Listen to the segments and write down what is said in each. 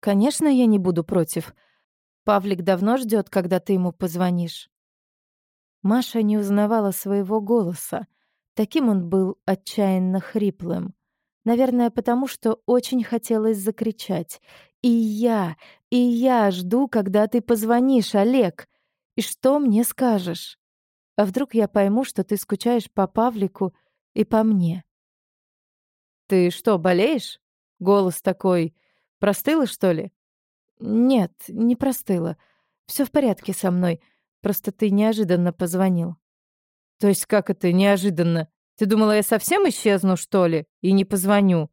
«Конечно, я не буду против. Павлик давно ждет, когда ты ему позвонишь». Маша не узнавала своего голоса. Таким он был отчаянно хриплым. Наверное, потому что очень хотелось закричать. «И я, и я жду, когда ты позвонишь, Олег. И что мне скажешь? А вдруг я пойму, что ты скучаешь по Павлику и по мне?» «Ты что, болеешь?» Голос такой... Простыла, что ли? Нет, не простыла. Все в порядке со мной. Просто ты неожиданно позвонил. То есть как это неожиданно? Ты думала, я совсем исчезну, что ли? И не позвоню?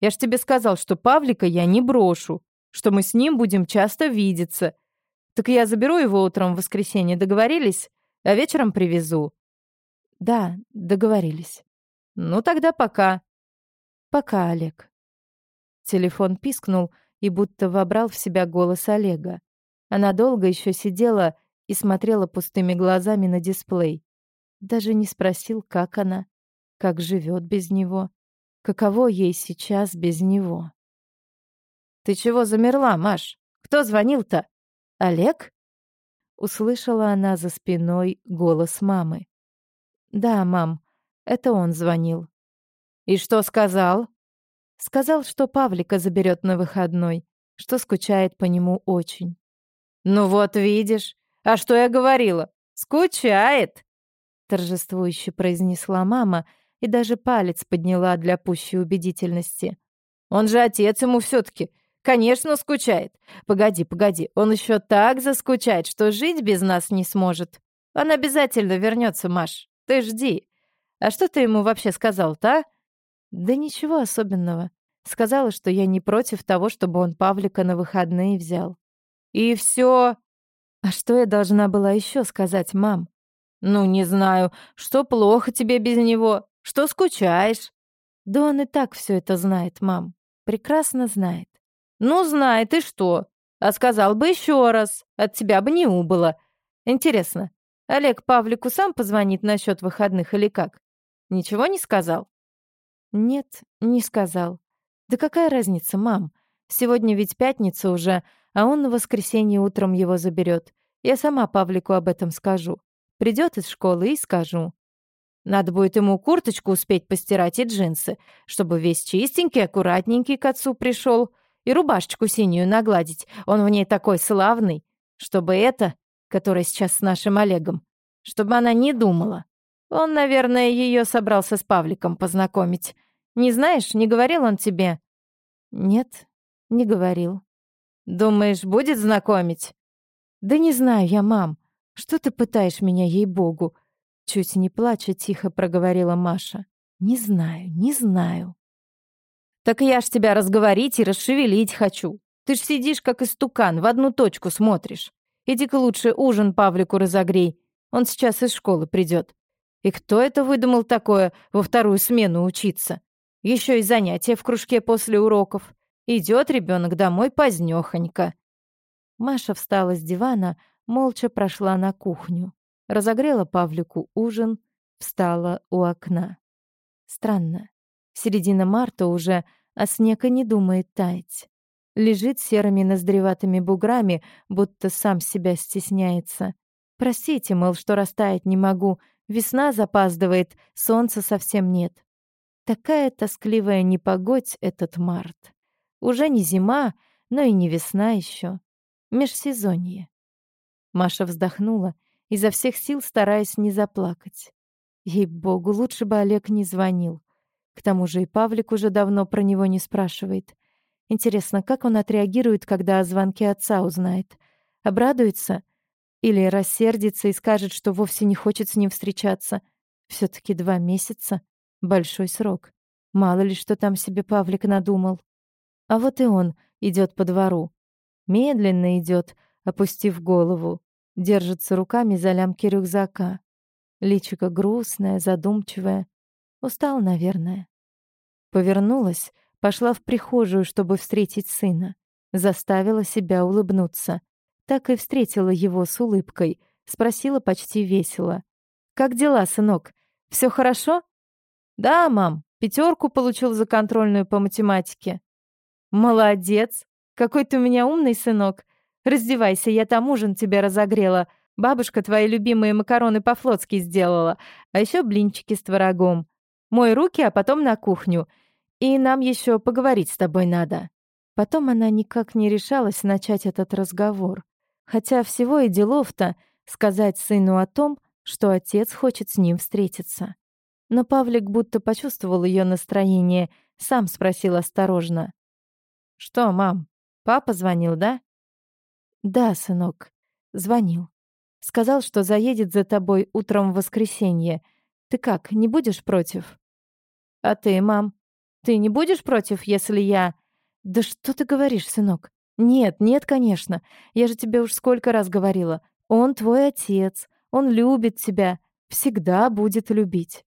Я ж тебе сказал, что Павлика я не брошу, что мы с ним будем часто видеться. Так я заберу его утром в воскресенье, договорились? А вечером привезу. Да, договорились. Ну тогда пока. Пока, Олег. Телефон пискнул и будто вобрал в себя голос Олега. Она долго еще сидела и смотрела пустыми глазами на дисплей. Даже не спросил, как она как живет без него, каково ей сейчас без него. «Ты чего замерла, Маш? Кто звонил-то? Олег?» Услышала она за спиной голос мамы. «Да, мам, это он звонил». «И что сказал?» Сказал, что Павлика заберет на выходной, что скучает по нему очень. «Ну вот видишь, а что я говорила? Скучает!» Торжествующе произнесла мама и даже палец подняла для пущей убедительности. «Он же отец ему все-таки. Конечно, скучает. Погоди, погоди, он еще так заскучает, что жить без нас не сможет. Он обязательно вернется, Маш. Ты жди. А что ты ему вообще сказал-то, а?» «Да ничего особенного. Сказала, что я не против того, чтобы он Павлика на выходные взял». «И все. «А что я должна была еще сказать, мам?» «Ну, не знаю, что плохо тебе без него. Что скучаешь?» «Да он и так все это знает, мам. Прекрасно знает». «Ну, знает, и что? А сказал бы еще раз. От тебя бы не убыло. Интересно, Олег Павлику сам позвонит насчет выходных или как? Ничего не сказал?» «Нет, не сказал. Да какая разница, мам? Сегодня ведь пятница уже, а он на воскресенье утром его заберет. Я сама Павлику об этом скажу. Придет из школы и скажу. Надо будет ему курточку успеть постирать и джинсы, чтобы весь чистенький, аккуратненький к отцу пришел, и рубашечку синюю нагладить, он в ней такой славный, чтобы это, которая сейчас с нашим Олегом, чтобы она не думала. Он, наверное, ее собрался с Павликом познакомить. Не знаешь, не говорил он тебе? Нет, не говорил. Думаешь, будет знакомить? Да не знаю я, мам. Что ты пытаешь меня, ей-богу? Чуть не плача, тихо проговорила Маша. «Не знаю, не знаю». «Так я ж тебя разговорить и расшевелить хочу. Ты ж сидишь, как истукан, в одну точку смотришь. Иди-ка лучше ужин Павлику разогрей. Он сейчас из школы придет. И кто это выдумал такое во вторую смену учиться? Еще и занятия в кружке после уроков. Идет ребенок домой позднёхонько». Маша встала с дивана, молча прошла на кухню разогрела Павлику ужин, встала у окна. Странно. Середина марта уже, а снег и не думает таять. Лежит серыми ноздреватыми буграми, будто сам себя стесняется. Простите, мол, что растаять не могу. Весна запаздывает, солнца совсем нет. Такая тоскливая непогодь этот март. Уже не зима, но и не весна еще. Межсезонье. Маша вздохнула изо всех сил стараясь не заплакать. Ей-богу, лучше бы Олег не звонил. К тому же и Павлик уже давно про него не спрашивает. Интересно, как он отреагирует, когда о звонке отца узнает? Обрадуется? Или рассердится и скажет, что вовсе не хочет с ним встречаться? все таки два месяца — большой срок. Мало ли, что там себе Павлик надумал. А вот и он идет по двору. Медленно идет, опустив голову, Держится руками за лямки рюкзака. Личико грустное, задумчивое. Устал, наверное. Повернулась, пошла в прихожую, чтобы встретить сына. Заставила себя улыбнуться. Так и встретила его с улыбкой. Спросила почти весело. «Как дела, сынок? Все хорошо?» «Да, мам, пятерку получил за контрольную по математике». «Молодец! какой ты у меня умный сынок. Раздевайся, я там ужин тебе разогрела. Бабушка твои любимые макароны по-флотски сделала, а еще блинчики с творогом. Мой руки, а потом на кухню. И нам еще поговорить с тобой надо». Потом она никак не решалась начать этот разговор. Хотя всего и делов-то сказать сыну о том, что отец хочет с ним встретиться. Но Павлик будто почувствовал ее настроение, сам спросил осторожно. «Что, мам, папа звонил, да?» «Да, сынок, звонил. Сказал, что заедет за тобой утром в воскресенье. Ты как, не будешь против?» «А ты, мам, ты не будешь против, если я...» «Да что ты говоришь, сынок? Нет, нет, конечно. Я же тебе уж сколько раз говорила. Он твой отец, он любит тебя, всегда будет любить.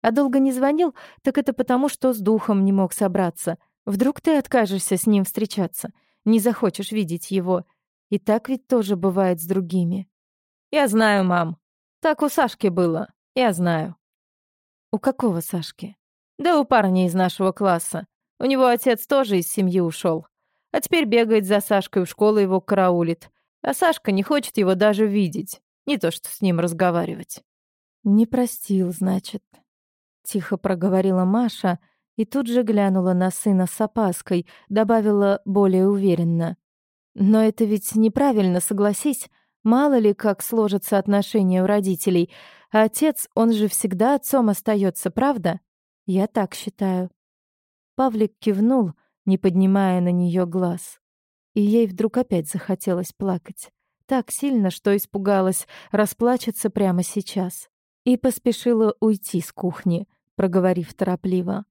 А долго не звонил, так это потому, что с духом не мог собраться. Вдруг ты откажешься с ним встречаться, не захочешь видеть его. И так ведь тоже бывает с другими. Я знаю, мам. Так у Сашки было. Я знаю. У какого Сашки? Да у парня из нашего класса. У него отец тоже из семьи ушел. А теперь бегает за Сашкой, в школу его караулит. А Сашка не хочет его даже видеть. Не то что с ним разговаривать. «Не простил, значит», — тихо проговорила Маша и тут же глянула на сына с опаской, добавила более уверенно. «Но это ведь неправильно, согласись. Мало ли, как сложатся отношения у родителей. А отец, он же всегда отцом остается, правда? Я так считаю». Павлик кивнул, не поднимая на нее глаз. И ей вдруг опять захотелось плакать. Так сильно, что испугалась, расплачется прямо сейчас. И поспешила уйти с кухни, проговорив торопливо.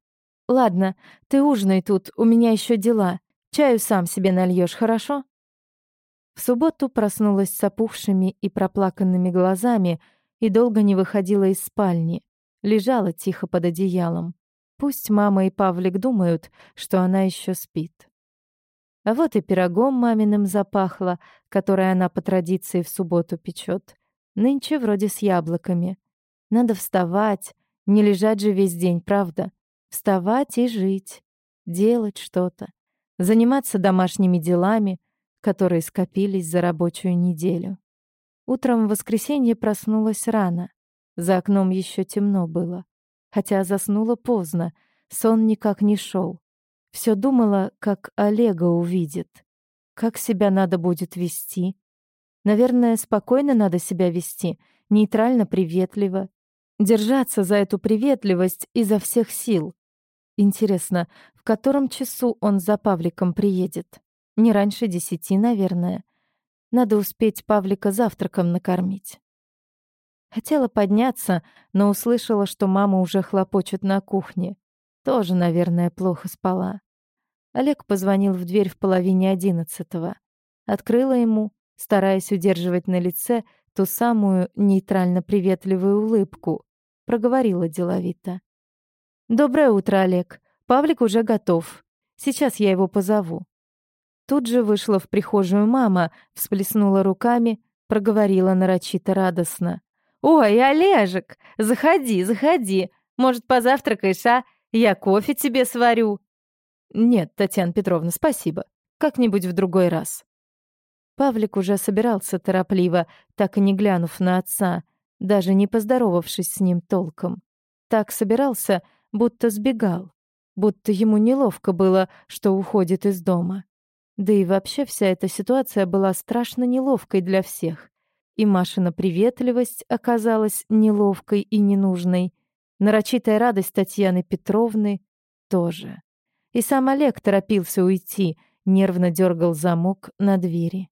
«Ладно, ты ужинай тут, у меня еще дела. Чаю сам себе нальешь, хорошо?» В субботу проснулась с опухшими и проплаканными глазами и долго не выходила из спальни. Лежала тихо под одеялом. Пусть мама и Павлик думают, что она еще спит. А вот и пирогом маминым запахло, которое она по традиции в субботу печет. Нынче вроде с яблоками. Надо вставать, не лежать же весь день, правда? Вставать и жить, делать что-то, заниматься домашними делами, которые скопились за рабочую неделю. Утром в воскресенье проснулась рано. За окном еще темно было хотя заснула поздно, сон никак не шел. Все думала, как Олега увидит. Как себя надо будет вести? Наверное, спокойно надо себя вести, нейтрально приветливо. Держаться за эту приветливость изо всех сил. Интересно, в котором часу он за Павликом приедет? Не раньше десяти, наверное. Надо успеть Павлика завтраком накормить. Хотела подняться, но услышала, что мама уже хлопочет на кухне. Тоже, наверное, плохо спала. Олег позвонил в дверь в половине одиннадцатого. Открыла ему, стараясь удерживать на лице ту самую нейтрально-приветливую улыбку. Проговорила деловито. «Доброе утро, Олег. Павлик уже готов. Сейчас я его позову». Тут же вышла в прихожую мама, всплеснула руками, проговорила нарочито радостно. «Ой, Олежек, заходи, заходи. Может, позавтракаешь, а? Я кофе тебе сварю». «Нет, Татьяна Петровна, спасибо. Как-нибудь в другой раз». Павлик уже собирался торопливо, так и не глянув на отца, даже не поздоровавшись с ним толком. Так собирался, будто сбегал, будто ему неловко было, что уходит из дома. Да и вообще вся эта ситуация была страшно неловкой для всех. И Машина приветливость оказалась неловкой и ненужной. Нарочитая радость Татьяны Петровны тоже. И сам Олег торопился уйти, нервно дергал замок на двери.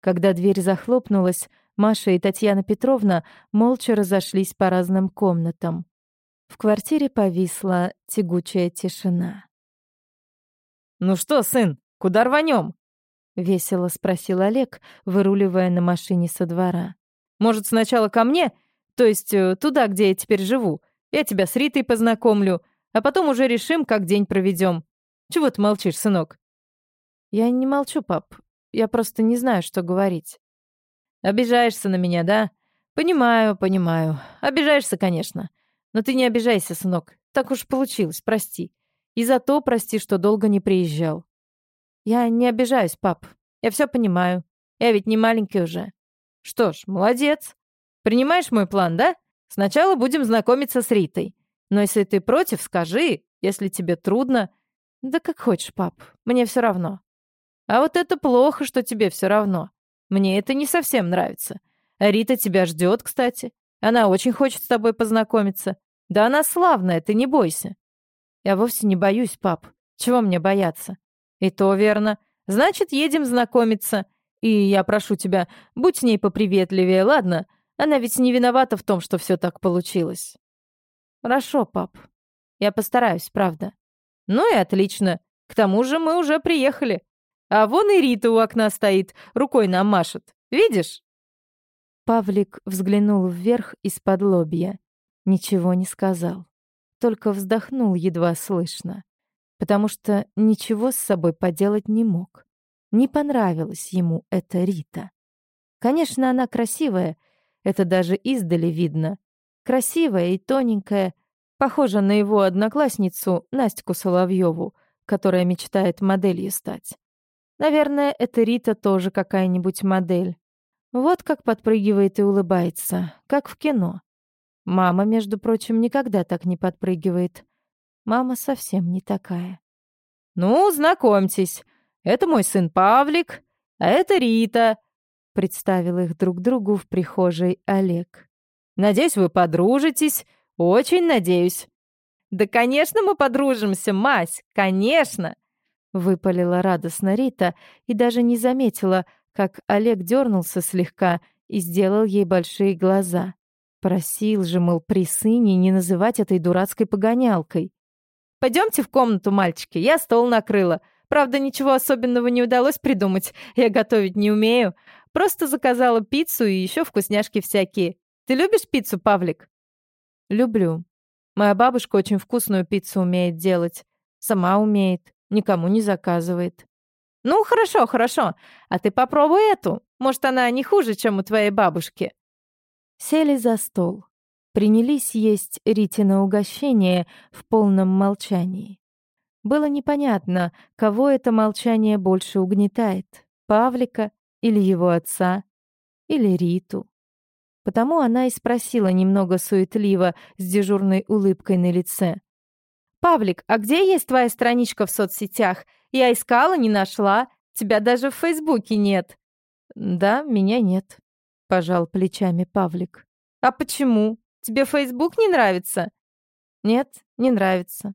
Когда дверь захлопнулась, Маша и Татьяна Петровна молча разошлись по разным комнатам. В квартире повисла тягучая тишина. «Ну что, сын, куда рванем? — весело спросил Олег, выруливая на машине со двора. «Может, сначала ко мне? То есть э, туда, где я теперь живу. Я тебя с Ритой познакомлю, а потом уже решим, как день проведем. Чего ты молчишь, сынок?» «Я не молчу, пап. Я просто не знаю, что говорить». «Обижаешься на меня, да? Понимаю, понимаю. Обижаешься, конечно. Но ты не обижайся, сынок. Так уж получилось, прости. И за то прости, что долго не приезжал. Я не обижаюсь, пап. Я все понимаю. Я ведь не маленький уже. Что ж, молодец. Принимаешь мой план, да? Сначала будем знакомиться с Ритой. Но если ты против, скажи. Если тебе трудно... Да как хочешь, пап. Мне все равно. А вот это плохо, что тебе все равно. Мне это не совсем нравится. Рита тебя ждет, кстати. Она очень хочет с тобой познакомиться. Да она славная, ты не бойся. Я вовсе не боюсь, пап. Чего мне бояться? И то верно. Значит, едем знакомиться. И я прошу тебя, будь с ней поприветливее, ладно? Она ведь не виновата в том, что все так получилось. Хорошо, пап. Я постараюсь, правда. Ну и отлично. К тому же мы уже приехали. А вон и Рита у окна стоит, рукой нам машет. Видишь? Павлик взглянул вверх из-под лобья. Ничего не сказал. Только вздохнул едва слышно. Потому что ничего с собой поделать не мог. Не понравилась ему эта Рита. Конечно, она красивая, это даже издали видно. Красивая и тоненькая, похожа на его одноклассницу Настю Соловьеву, которая мечтает моделью стать. Наверное, эта Рита тоже какая-нибудь модель. Вот как подпрыгивает и улыбается, как в кино. Мама, между прочим, никогда так не подпрыгивает. Мама совсем не такая. «Ну, знакомьтесь, это мой сын Павлик, а это Рита», — представил их друг другу в прихожей Олег. «Надеюсь, вы подружитесь, очень надеюсь». «Да, конечно, мы подружимся, Мась, конечно!» Выпалила радостно Рита и даже не заметила, как Олег дернулся слегка и сделал ей большие глаза. Просил же, мол, при сыне не называть этой дурацкой погонялкой. Пойдемте в комнату, мальчики, я стол накрыла. Правда, ничего особенного не удалось придумать, я готовить не умею. Просто заказала пиццу и еще вкусняшки всякие. Ты любишь пиццу, Павлик?» «Люблю. Моя бабушка очень вкусную пиццу умеет делать. Сама умеет никому не заказывает. «Ну, хорошо, хорошо. А ты попробуй эту. Может, она не хуже, чем у твоей бабушки». Сели за стол. Принялись есть Ритина угощение в полном молчании. Было непонятно, кого это молчание больше угнетает — Павлика или его отца, или Риту. Потому она и спросила немного суетливо, с дежурной улыбкой на лице. «Павлик, а где есть твоя страничка в соцсетях? Я искала, не нашла. Тебя даже в Фейсбуке нет». «Да, меня нет», — пожал плечами Павлик. «А почему? Тебе Фейсбук не нравится?» «Нет, не нравится».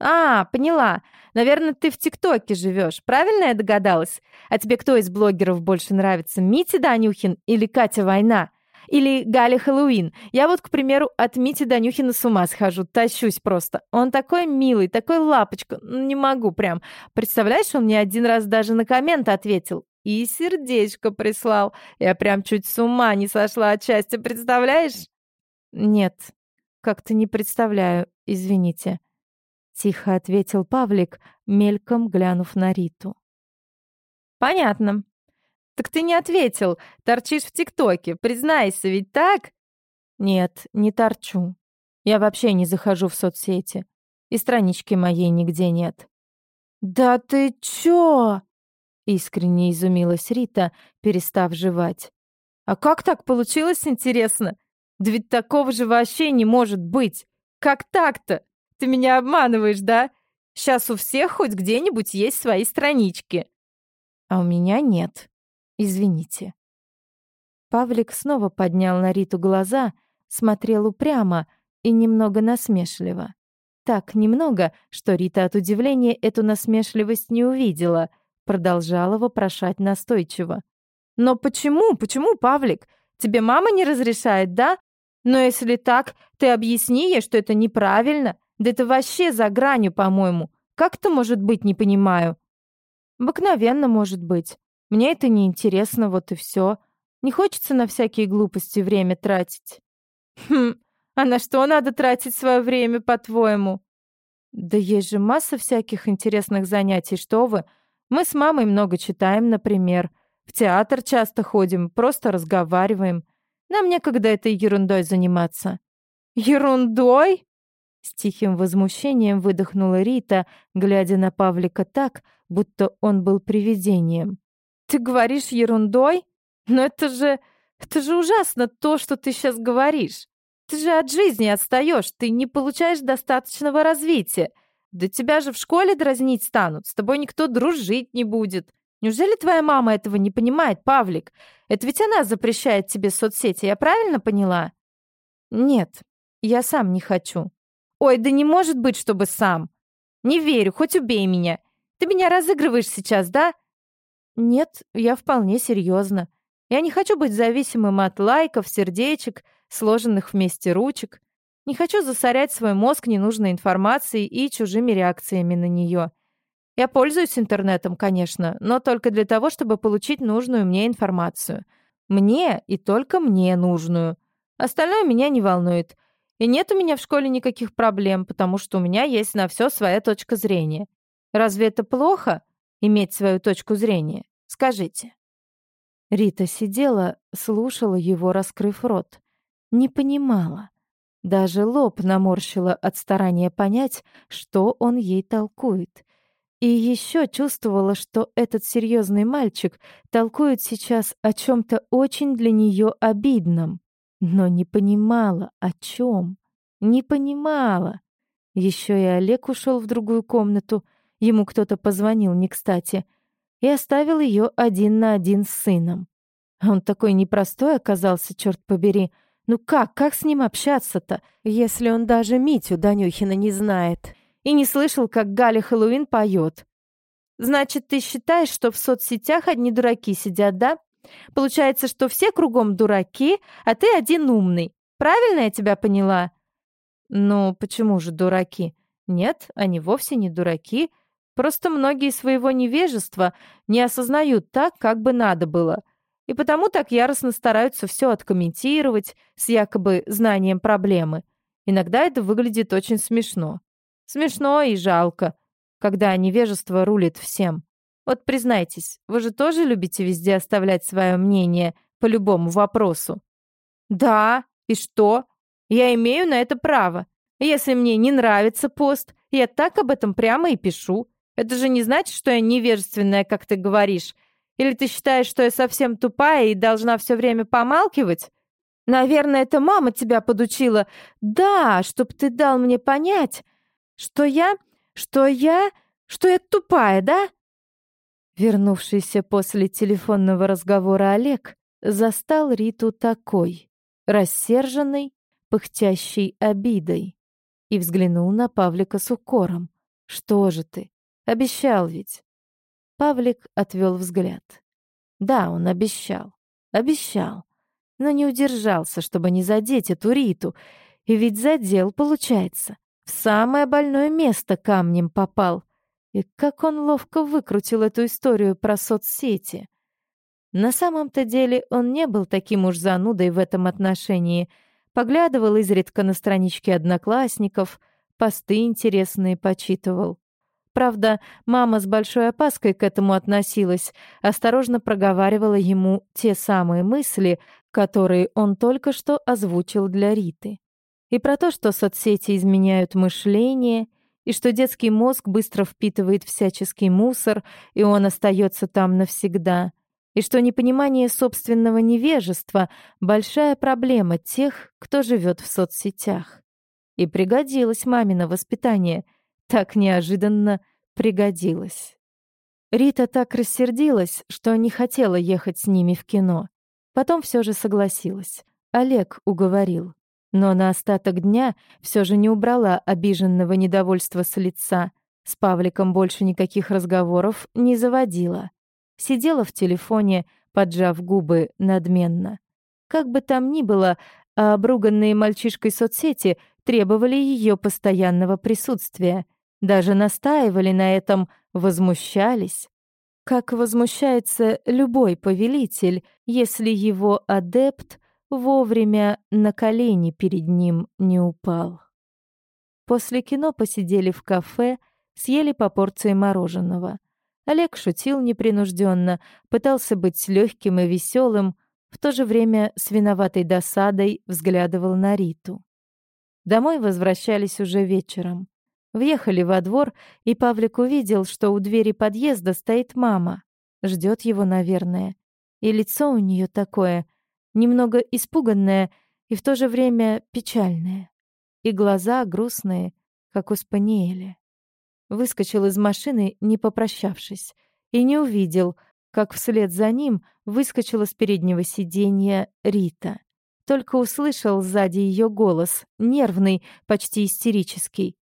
«А, поняла. Наверное, ты в ТикТоке живешь. Правильно я догадалась? А тебе кто из блогеров больше нравится, Митя Данюхин или Катя Война?» Или Галя Хэллоуин. Я вот, к примеру, от Мити Данюхина с ума схожу, тащусь просто. Он такой милый, такой лапочка. Ну, не могу прям. Представляешь, он мне один раз даже на коммент ответил. И сердечко прислал. Я прям чуть с ума не сошла от счастья, представляешь? Нет, как-то не представляю, извините. Тихо ответил Павлик, мельком глянув на Риту. «Понятно. «Так ты не ответил. Торчишь в ТикТоке. Признайся, ведь так?» «Нет, не торчу. Я вообще не захожу в соцсети. И странички моей нигде нет». «Да ты чё?» — искренне изумилась Рита, перестав жевать. «А как так получилось, интересно? Да ведь такого же вообще не может быть. Как так-то? Ты меня обманываешь, да? Сейчас у всех хоть где-нибудь есть свои странички». «А у меня нет», Извините». Павлик снова поднял на Риту глаза, смотрел упрямо и немного насмешливо. Так немного, что Рита от удивления эту насмешливость не увидела, продолжала вопрошать настойчиво. «Но почему, почему, Павлик? Тебе мама не разрешает, да? Но если так, ты объясни ей, что это неправильно. Да это вообще за гранью, по-моему. Как это может быть, не понимаю». «Обыкновенно может быть. Мне это не интересно, вот и все. Не хочется на всякие глупости время тратить. Хм, а на что надо тратить свое время, по-твоему? Да есть же масса всяких интересных занятий, что вы. Мы с мамой много читаем, например. В театр часто ходим, просто разговариваем. Нам некогда этой ерундой заниматься. Ерундой? С тихим возмущением выдохнула Рита, глядя на Павлика так, будто он был привидением. «Ты говоришь ерундой? Но это же... это же ужасно то, что ты сейчас говоришь. Ты же от жизни отстаешь, ты не получаешь достаточного развития. Да тебя же в школе дразнить станут, с тобой никто дружить не будет. Неужели твоя мама этого не понимает, Павлик? Это ведь она запрещает тебе соцсети, я правильно поняла? Нет, я сам не хочу. Ой, да не может быть, чтобы сам. Не верю, хоть убей меня. Ты меня разыгрываешь сейчас, да? Нет, я вполне серьезно. Я не хочу быть зависимым от лайков, сердечек, сложенных вместе ручек. Не хочу засорять свой мозг ненужной информацией и чужими реакциями на нее. Я пользуюсь интернетом, конечно, но только для того, чтобы получить нужную мне информацию. Мне и только мне нужную. Остальное меня не волнует. И нет у меня в школе никаких проблем, потому что у меня есть на все своя точка зрения. Разве это плохо, иметь свою точку зрения? Скажите. Рита сидела, слушала его, раскрыв рот. Не понимала. Даже лоб наморщила от старания понять, что он ей толкует. И еще чувствовала, что этот серьезный мальчик толкует сейчас о чем-то очень для нее обидном. Но не понимала, о чем. Не понимала. Еще и Олег ушел в другую комнату. Ему кто-то позвонил не кстати. И оставил ее один на один с сыном. Он такой непростой оказался, черт побери. Ну как, как с ним общаться-то, если он даже Митю Данюхина не знает и не слышал, как Галя Хэллоуин поет? Значит, ты считаешь, что в соцсетях одни дураки сидят, да? Получается, что все кругом дураки, а ты один умный. Правильно я тебя поняла? Ну, почему же дураки? Нет, они вовсе не дураки. Просто многие своего невежества не осознают так, как бы надо было — и потому так яростно стараются все откомментировать с якобы знанием проблемы. Иногда это выглядит очень смешно. Смешно и жалко, когда невежество рулит всем. Вот признайтесь, вы же тоже любите везде оставлять свое мнение по любому вопросу? Да, и что? Я имею на это право. Если мне не нравится пост, я так об этом прямо и пишу. Это же не значит, что я невежественная, как ты говоришь, или ты считаешь, что я совсем тупая и должна все время помалкивать? Наверное, это мама тебя подучила. Да, чтоб ты дал мне понять, что я... что я... что я тупая, да?» Вернувшийся после телефонного разговора Олег застал Риту такой, рассерженной, пыхтящей обидой, и взглянул на Павлика с укором. «Что же ты? Обещал ведь. Павлик отвел взгляд. Да, он обещал. Обещал. Но не удержался, чтобы не задеть эту Риту. И ведь задел, получается. В самое больное место камнем попал. И как он ловко выкрутил эту историю про соцсети. На самом-то деле он не был таким уж занудой в этом отношении. Поглядывал изредка на странички одноклассников, посты интересные почитывал. Правда, мама с большой опаской к этому относилась, осторожно проговаривала ему те самые мысли, которые он только что озвучил для Риты. И про то, что соцсети изменяют мышление, и что детский мозг быстро впитывает всяческий мусор, и он остается там навсегда, и что непонимание собственного невежества — большая проблема тех, кто живет в соцсетях. И пригодилось мамино воспитание — так неожиданно пригодилось. Рита так рассердилась, что не хотела ехать с ними в кино. Потом все же согласилась. Олег уговорил. Но на остаток дня все же не убрала обиженного недовольства с лица. С Павликом больше никаких разговоров не заводила. Сидела в телефоне, поджав губы надменно. Как бы там ни было, а обруганные мальчишкой соцсети требовали ее постоянного присутствия. Даже настаивали на этом, возмущались. Как возмущается любой повелитель, если его адепт вовремя на колени перед ним не упал. После кино посидели в кафе, съели по порции мороженого. Олег шутил непринужденно, пытался быть легким и веселым, в то же время с виноватой досадой взглядывал на Риту. Домой возвращались уже вечером. Въехали во двор, и Павлик увидел, что у двери подъезда стоит мама. Ждет его, наверное. И лицо у нее такое, немного испуганное и в то же время печальное. И глаза грустные, как у Спаниеля. Выскочил из машины, не попрощавшись, и не увидел, как вслед за ним выскочила с переднего сиденья Рита. Только услышал сзади ее голос, нервный, почти истерический.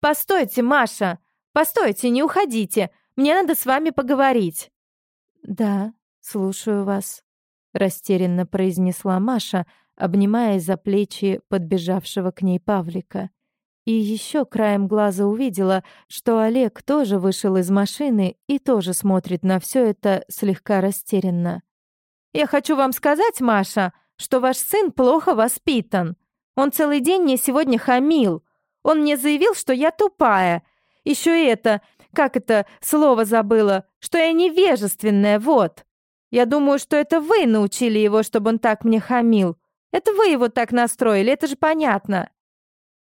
«Постойте, Маша! Постойте, не уходите! Мне надо с вами поговорить!» «Да, слушаю вас», — растерянно произнесла Маша, обнимая за плечи подбежавшего к ней Павлика. И еще краем глаза увидела, что Олег тоже вышел из машины и тоже смотрит на все это слегка растерянно. «Я хочу вам сказать, Маша, что ваш сын плохо воспитан. Он целый день мне сегодня хамил. Он мне заявил, что я тупая. Еще это, как это слово забыла, что я невежественная, вот. Я думаю, что это вы научили его, чтобы он так мне хамил. Это вы его так настроили, это же понятно».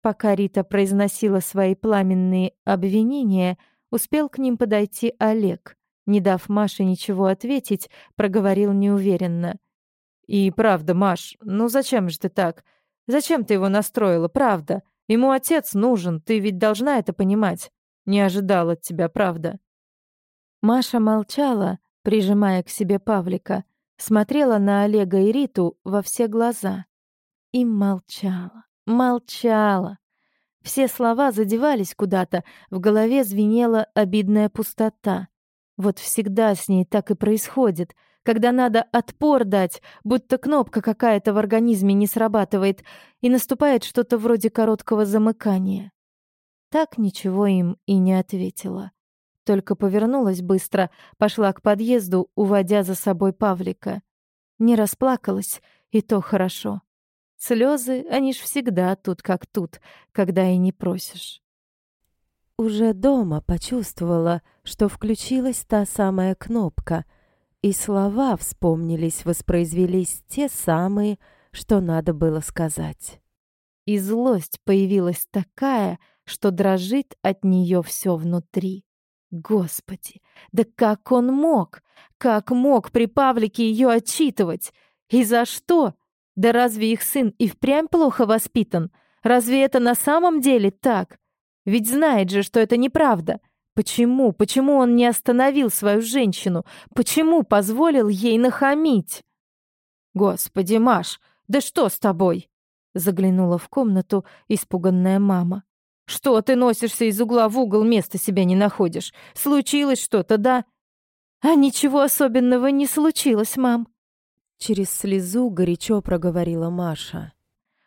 Пока Рита произносила свои пламенные обвинения, успел к ним подойти Олег. Не дав Маше ничего ответить, проговорил неуверенно. И правда, Маш, ну зачем же ты так? Зачем ты его настроила, правда? Ему отец нужен, ты ведь должна это понимать. Не ожидал от тебя, правда. Маша молчала, прижимая к себе Павлика, смотрела на Олега и Риту во все глаза. И молчала, молчала. Все слова задевались куда-то, в голове звенела обидная пустота. Вот всегда с ней так и происходит — когда надо отпор дать, будто кнопка какая-то в организме не срабатывает, и наступает что-то вроде короткого замыкания. Так ничего им и не ответила. Только повернулась быстро, пошла к подъезду, уводя за собой Павлика. Не расплакалась, и то хорошо. Слезы, они ж всегда тут как тут, когда и не просишь. Уже дома почувствовала, что включилась та самая кнопка — и слова вспомнились, воспроизвелись те самые, что надо было сказать. И злость появилась такая, что дрожит от нее все внутри. Господи, да как он мог? Как мог при Павлике ее отчитывать? И за что? Да разве их сын и впрямь плохо воспитан? Разве это на самом деле так? Ведь знает же, что это неправда. Почему? Почему он не остановил свою женщину? Почему позволил ей нахамить? Господи, Маш, да что с тобой? Заглянула в комнату испуганная мама. Что ты носишься из угла в угол, места себе не находишь? Случилось что-то, да? А ничего особенного не случилось, мам. Через слезу горячо проговорила Маша.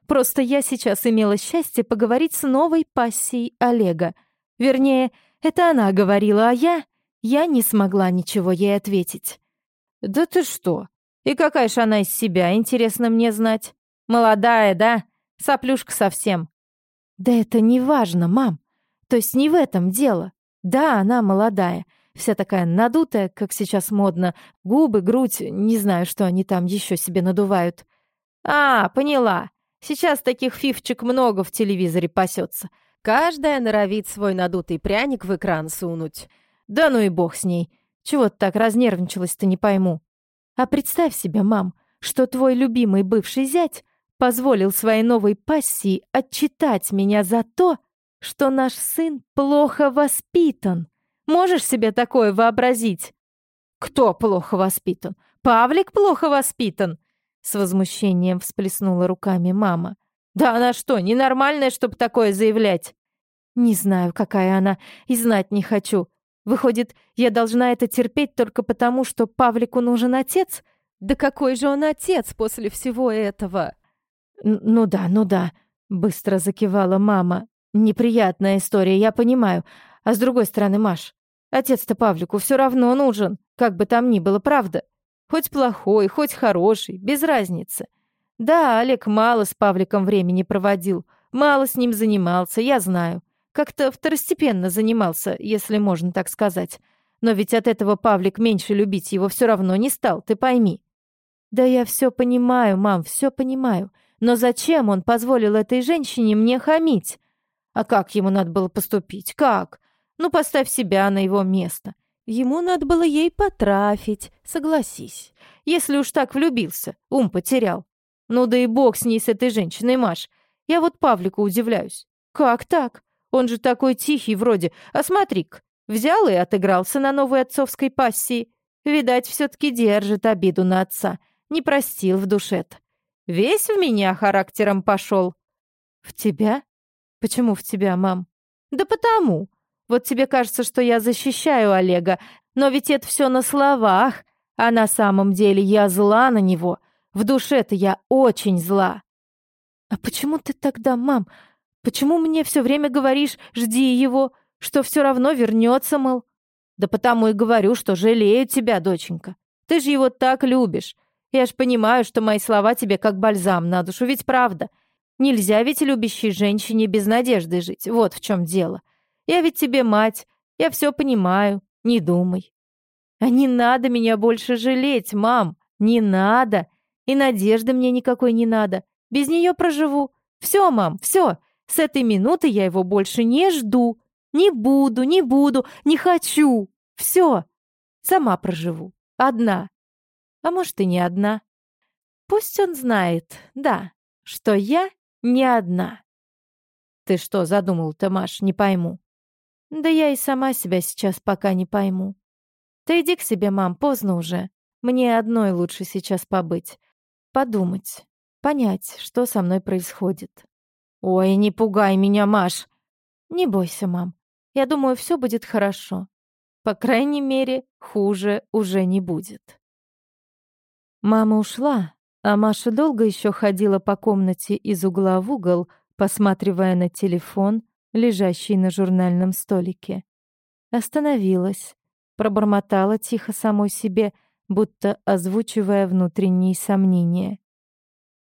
Просто я сейчас имела счастье поговорить с новой пассией Олега. Вернее, это она говорила, а я... Я не смогла ничего ей ответить. «Да ты что? И какая же она из себя, интересно мне знать? Молодая, да? Соплюшка совсем». «Да это не важно, мам. То есть не в этом дело. Да, она молодая, вся такая надутая, как сейчас модно, губы, грудь, не знаю, что они там еще себе надувают». «А, поняла. Сейчас таких фифчик много в телевизоре пасется. Каждая норовит свой надутый пряник в экран сунуть. Да ну и бог с ней. Чего ты так разнервничалась-то, не пойму. А представь себе, мам, что твой любимый бывший зять позволил своей новой пассии отчитать меня за то, что наш сын плохо воспитан. Можешь себе такое вообразить? Кто плохо воспитан? Павлик плохо воспитан? С возмущением всплеснула руками мама. Да она что, ненормальная, чтобы такое заявлять? Не знаю, какая она, и знать не хочу. Выходит, я должна это терпеть только потому, что Павлику нужен отец? Да какой же он отец после всего этого? Ну да, ну да, быстро закивала мама. Неприятная история, я понимаю. А с другой стороны, Маш, отец-то Павлику все равно нужен, как бы там ни было, правда? Хоть плохой, хоть хороший, без разницы. Да, Олег мало с Павликом времени проводил, мало с ним занимался, я знаю. Как-то второстепенно занимался, если можно так сказать. Но ведь от этого Павлик меньше любить его все равно не стал, ты пойми. Да я все понимаю, мам, все понимаю. Но зачем он позволил этой женщине мне хамить? А как ему надо было поступить? Как? Ну, поставь себя на его место. Ему надо было ей потрафить, согласись. Если уж так влюбился, ум потерял. Ну да и бог с ней, с этой женщиной, Маш. Я вот Павлику удивляюсь. Как так? Он же такой тихий вроде. А смотри-ка, взял и отыгрался на новой отцовской пассии. Видать, все-таки держит обиду на отца. Не простил в душе-то. Весь в меня характером пошел. В тебя? Почему в тебя, мам? Да потому. Вот тебе кажется, что я защищаю Олега, но ведь это все на словах, а на самом деле я зла на него. В душе-то я очень зла. А почему ты тогда, мам, почему мне все время говоришь «жди его», что все равно вернется, мол? Да потому и говорю, что жалею тебя, доченька. Ты же его так любишь. Я ж понимаю, что мои слова тебе как бальзам на душу, ведь правда. Нельзя ведь любящей женщине без надежды жить, вот в чем дело. Я ведь тебе мать, я все понимаю, не думай. А не надо меня больше жалеть, мам, не надо. И надежды мне никакой не надо. Без нее проживу. Все, мам, все. С этой минуты я его больше не жду. Не буду, не буду, не хочу. Все. Сама проживу. Одна. А может, и не одна. Пусть он знает, да, что я не одна. Ты что задумал-то, Маш, не пойму. Да я и сама себя сейчас пока не пойму. Ты иди к себе, мам, поздно уже. Мне одной лучше сейчас побыть. Подумать, понять, что со мной происходит. Ой, не пугай меня, Маш. Не бойся, мам. Я думаю, все будет хорошо. По крайней мере, хуже уже не будет. Мама ушла, а Маша долго еще ходила по комнате из угла в угол, посматривая на телефон, лежащий на журнальном столике. Остановилась, пробормотала тихо самой себе, будто озвучивая внутренние сомнения.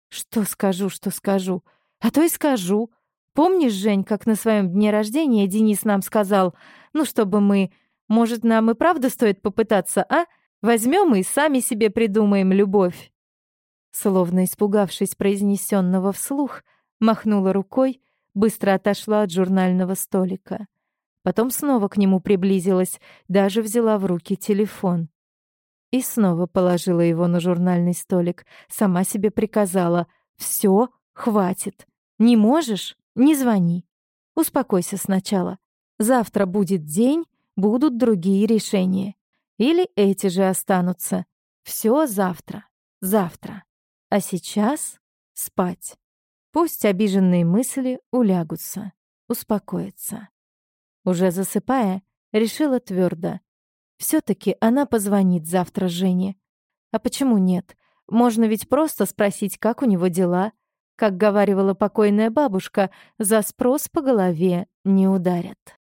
«Что скажу, что скажу? А то и скажу. Помнишь, Жень, как на своем дне рождения Денис нам сказал, ну, чтобы мы... Может, нам и правда стоит попытаться, а? Возьмем и сами себе придумаем любовь?» Словно испугавшись произнесенного вслух, махнула рукой быстро отошла от журнального столика. Потом снова к нему приблизилась, даже взяла в руки телефон. И снова положила его на журнальный столик. Сама себе приказала «Все, хватит. Не можешь? Не звони. Успокойся сначала. Завтра будет день, будут другие решения. Или эти же останутся. Все завтра. Завтра. А сейчас спать. Пусть обиженные мысли улягутся, успокоятся. Уже засыпая, решила твердо. все таки она позвонит завтра Жене. А почему нет? Можно ведь просто спросить, как у него дела. Как говаривала покойная бабушка, за спрос по голове не ударят.